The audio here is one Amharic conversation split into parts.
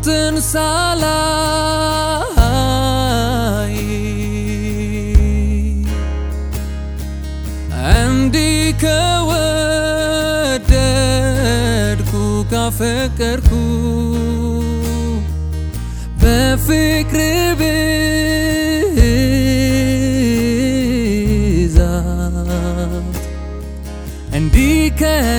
አንተን ሳላይ እንዲህ ከወደድኩ ካፈቀርኩ በፍቅር ብዛት እንዲህ ከነደድኩ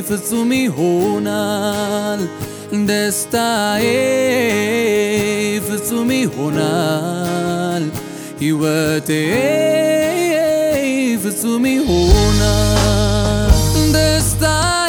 Versuchung honal destae Versuchung honal Iwate Versuchung honal destae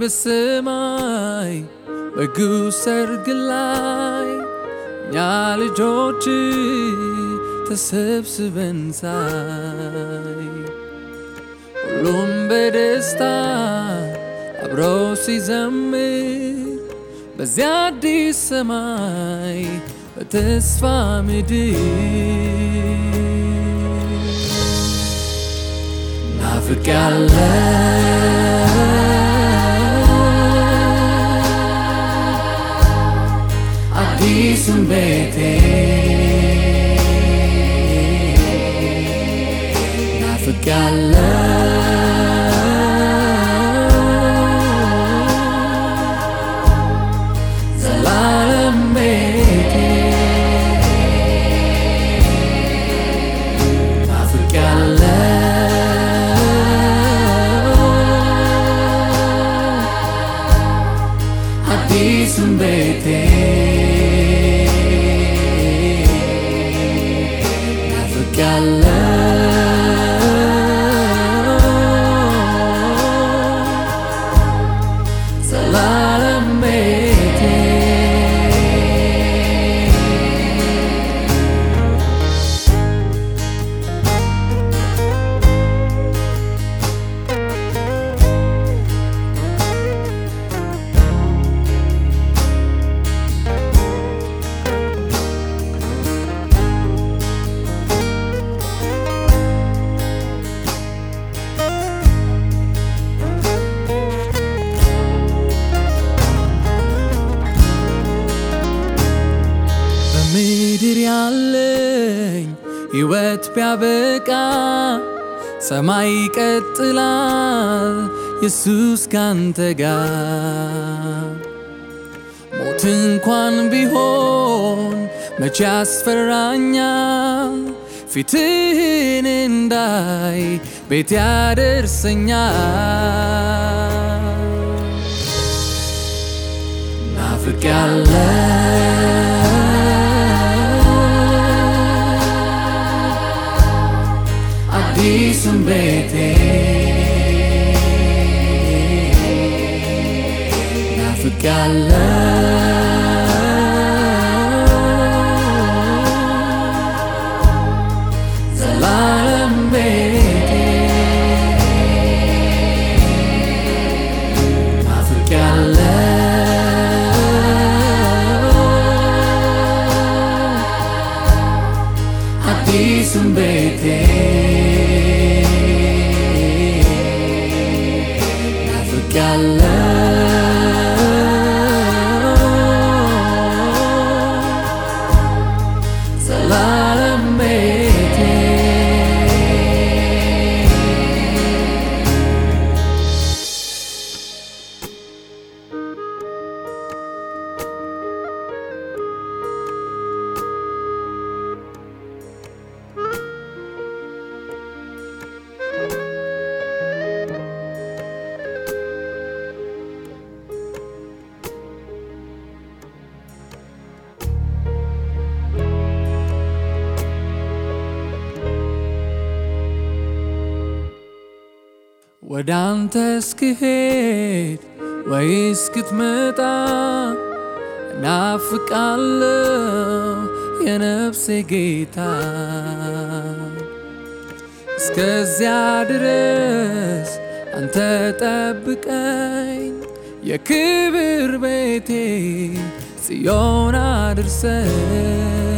በሰማይ በጉ ሰርግ ላይ እኛ ልጆች ተሰብስበን ሳይ ሁሉም በደስታ አብሮ ሲዘምር በዚያ አዲስ ሰማይ በተስፋ ምድር ናፍቄያለሁ ናፍቄያለሁ በምድር ያለኝ ሕይወት ቢያበቃ ሰማይ ይቀጥላል ኢየሱስ ካንተ ጋር። ሞት እንኳን ቢሆን መቼ ያስፈራኛል? ፊትህን እንዳይ ቤት ያደርሰኛል። ናፍቄያለሁ አዲሱን ቤቴ ናፍቄያለሁ ወደ አንተ እስክሄድ ወይ እስክትመጣ እናፍቃለሁ የነፍሴ ጌታ። እስከዚያ ድረስ አንተ ጠብቀኝ የክብር ቤቴ ጽዮን አድርሰኝ